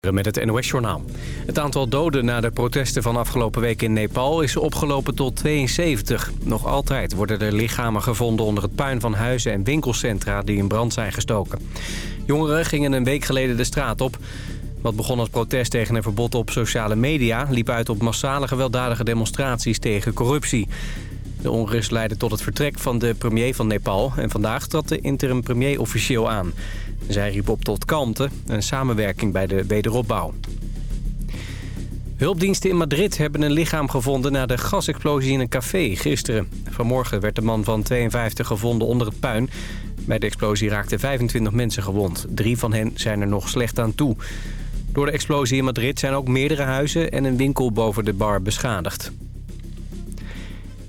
met het NOS-journaal. Het aantal doden na de protesten van afgelopen week in Nepal is opgelopen tot 72. Nog altijd worden er lichamen gevonden onder het puin van huizen en winkelcentra die in brand zijn gestoken. Jongeren gingen een week geleden de straat op. Wat begon als protest tegen een verbod op sociale media... liep uit op massale gewelddadige demonstraties tegen corruptie. De onrust leidde tot het vertrek van de premier van Nepal... en vandaag trad de interim premier officieel aan. Zij riep op tot kalmte en samenwerking bij de wederopbouw. Hulpdiensten in Madrid hebben een lichaam gevonden na de gasexplosie in een café gisteren. Vanmorgen werd de man van 52 gevonden onder het puin. Bij de explosie raakten 25 mensen gewond. Drie van hen zijn er nog slecht aan toe. Door de explosie in Madrid zijn ook meerdere huizen en een winkel boven de bar beschadigd.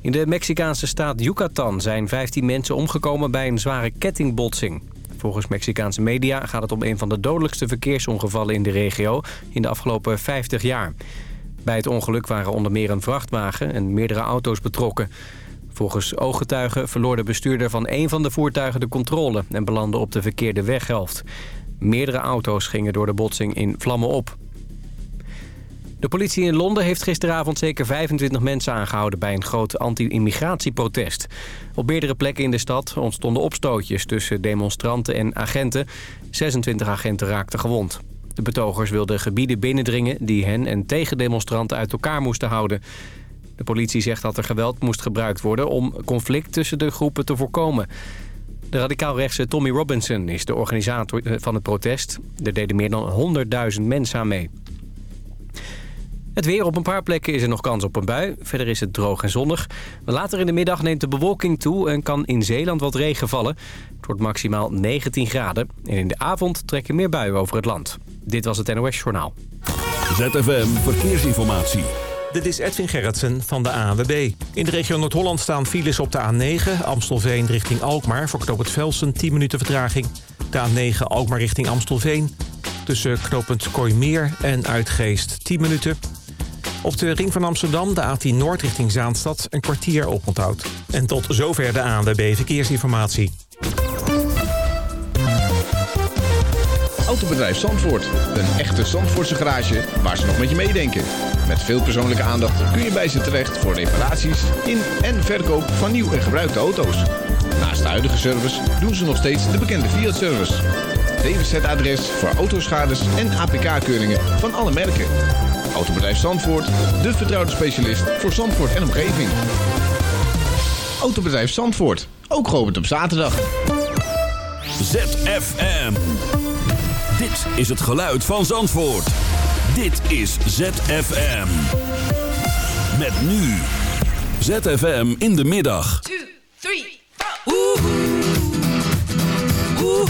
In de Mexicaanse staat Yucatan zijn 15 mensen omgekomen bij een zware kettingbotsing. Volgens Mexicaanse media gaat het om een van de dodelijkste verkeersongevallen in de regio in de afgelopen 50 jaar. Bij het ongeluk waren onder meer een vrachtwagen en meerdere auto's betrokken. Volgens ooggetuigen verloor de bestuurder van een van de voertuigen de controle en belandde op de verkeerde weghelft. Meerdere auto's gingen door de botsing in vlammen op. De politie in Londen heeft gisteravond zeker 25 mensen aangehouden... bij een groot anti-immigratieprotest. Op meerdere plekken in de stad ontstonden opstootjes tussen demonstranten en agenten. 26 agenten raakten gewond. De betogers wilden gebieden binnendringen die hen en tegendemonstranten uit elkaar moesten houden. De politie zegt dat er geweld moest gebruikt worden om conflict tussen de groepen te voorkomen. De radicaalrechtse Tommy Robinson is de organisator van het protest. Er deden meer dan 100.000 mensen aan mee. Het weer op een paar plekken is er nog kans op een bui. Verder is het droog en zonnig. Later in de middag neemt de bewolking toe en kan in Zeeland wat regen vallen. Het wordt maximaal 19 graden. En in de avond trekken meer buien over het land. Dit was het NOS Journaal. ZFM Verkeersinformatie. Dit is Edwin Gerritsen van de ANWB. In de regio Noord-Holland staan files op de A9... Amstelveen richting Alkmaar voor knooppunt Velsen 10 minuten vertraging. De A9 Alkmaar richting Amstelveen. Tussen knooppunt Kooimeer en Uitgeest 10 minuten... Op de ring van Amsterdam, de A10 Noord richting Zaanstad, een kwartier oponthoud. En tot zover de ANWB Verkeersinformatie. Autobedrijf Zandvoort. Een echte Zandvoortse garage waar ze nog met je meedenken. Met veel persoonlijke aandacht kun je bij ze terecht voor reparaties in en verkoop van nieuw en gebruikte auto's. Naast de huidige service doen ze nog steeds de bekende Fiat-service. DWZ-adres voor autoschades en APK-keuringen van alle merken. Autobedrijf Zandvoort, de vertrouwde specialist voor Zandvoort en omgeving. Autobedrijf Zandvoort, ook geopend op zaterdag. ZFM. Dit is het geluid van Zandvoort. Dit is ZFM. Met nu. ZFM in de middag. 2, 3, 4. Oeh. Oeh.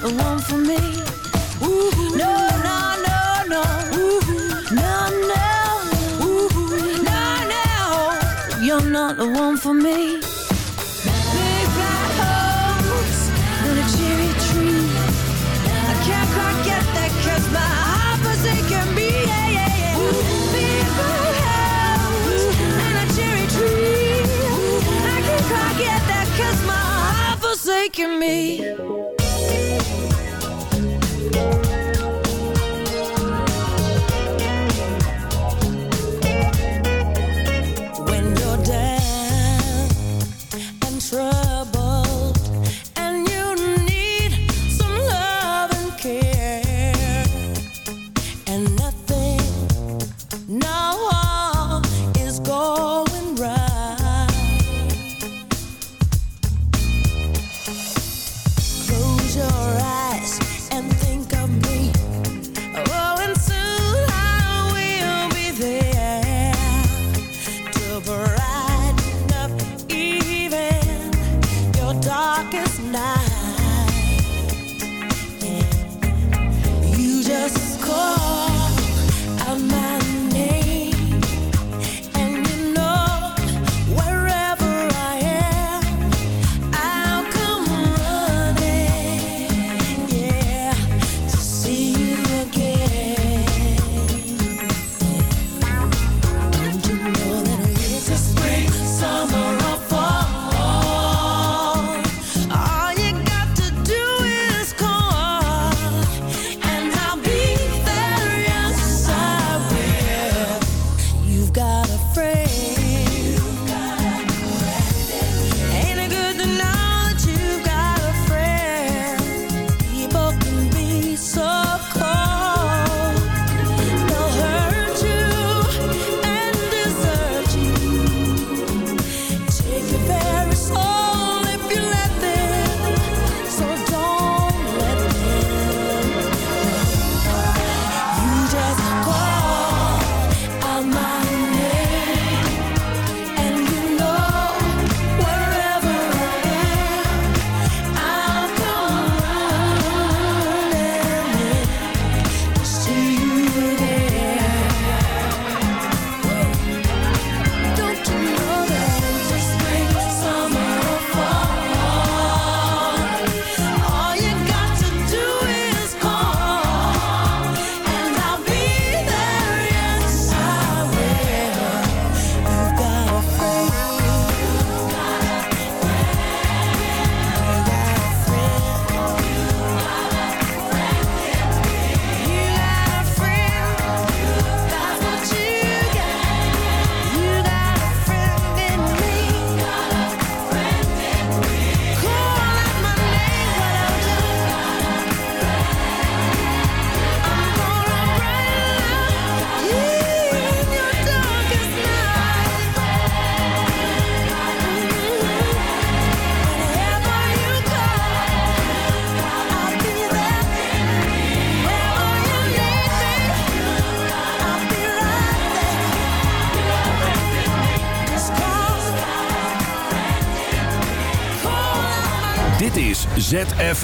the one for me. No, no, no, no. No, no. No, no. You're not the one for me.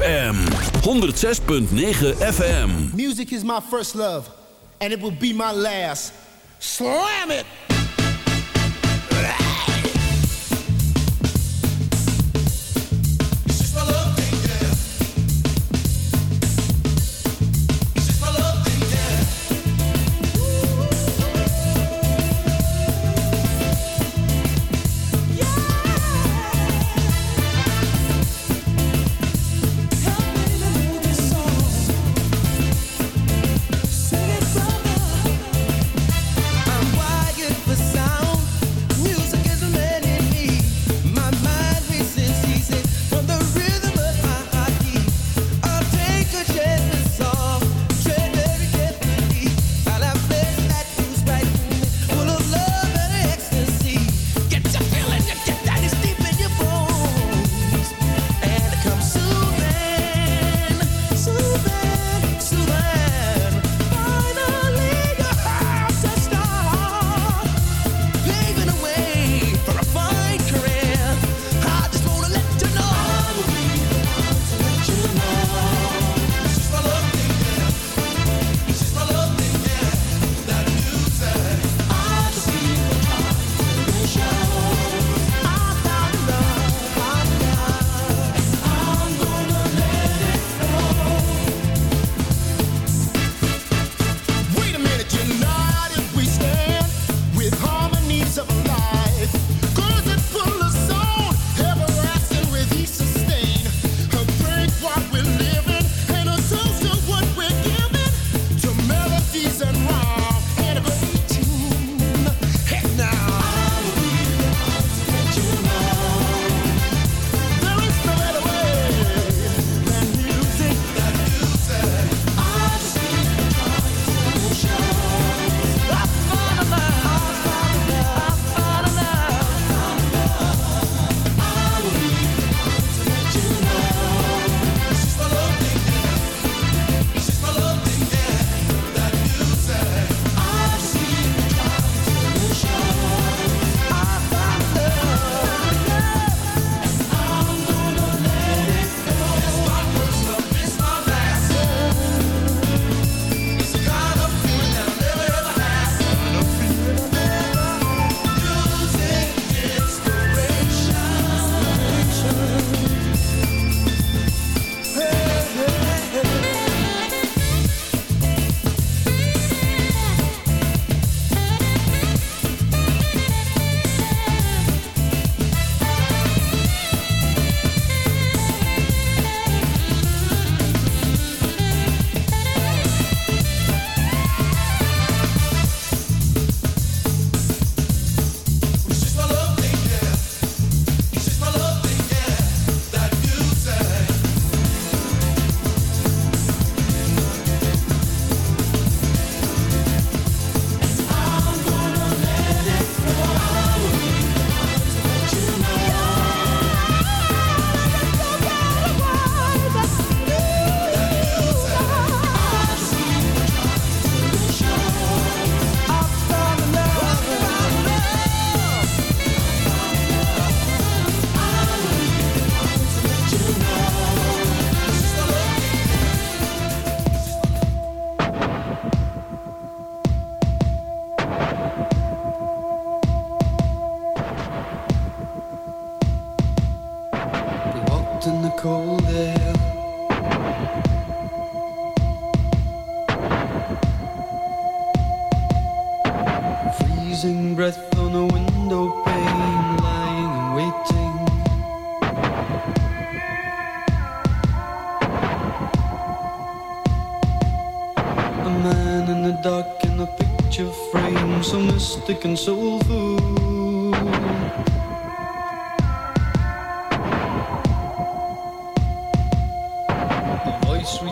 FM 106.9 FM. Music is my first love and it will be my last. Slam it! cold air. Freezing breath on a window pane, lying and waiting. A man in the dark in a picture frame, so mystic and soulful.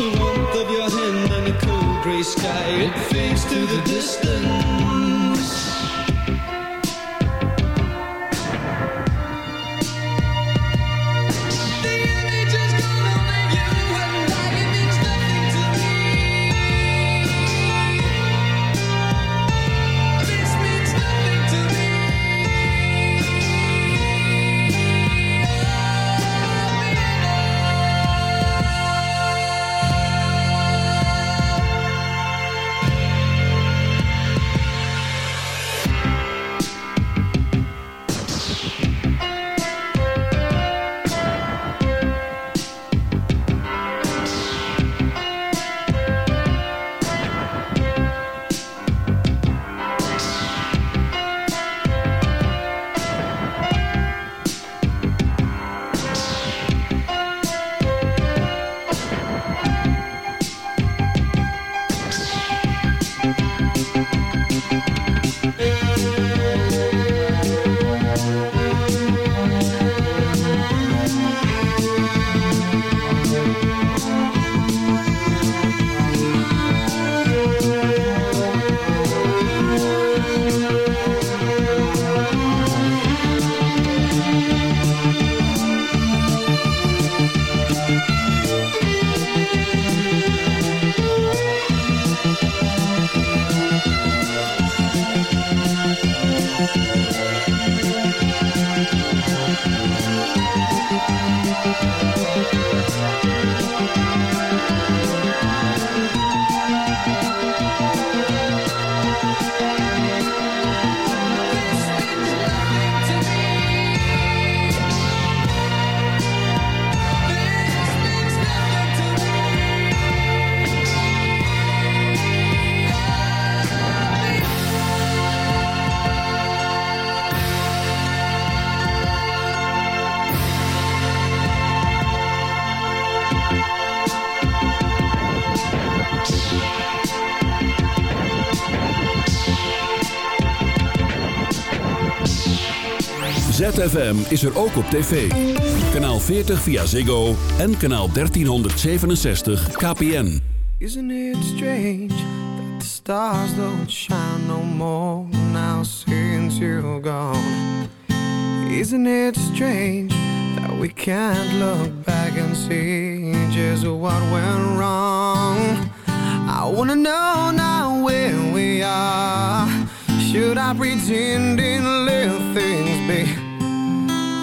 The warmth of your hand and a cold gray sky, it fades to the distance. ZFM is er ook op tv. Kanaal 40 via Ziggo en kanaal 1367 KPN. Isn't it strange that the stars don't shine no more now since you're gone? Isn't it strange that we can't look back and see just what went wrong? I wanna know now where we are. Should I pretend and let things?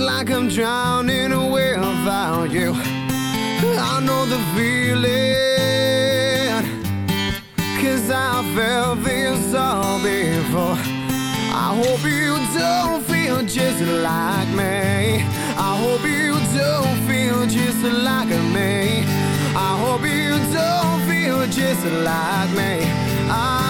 Like I'm drowning away without you. I know the feeling. Cause I felt this all before. I hope you don't feel just like me. I hope you don't feel just like me. I hope you don't feel just like me. I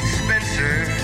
Spencer.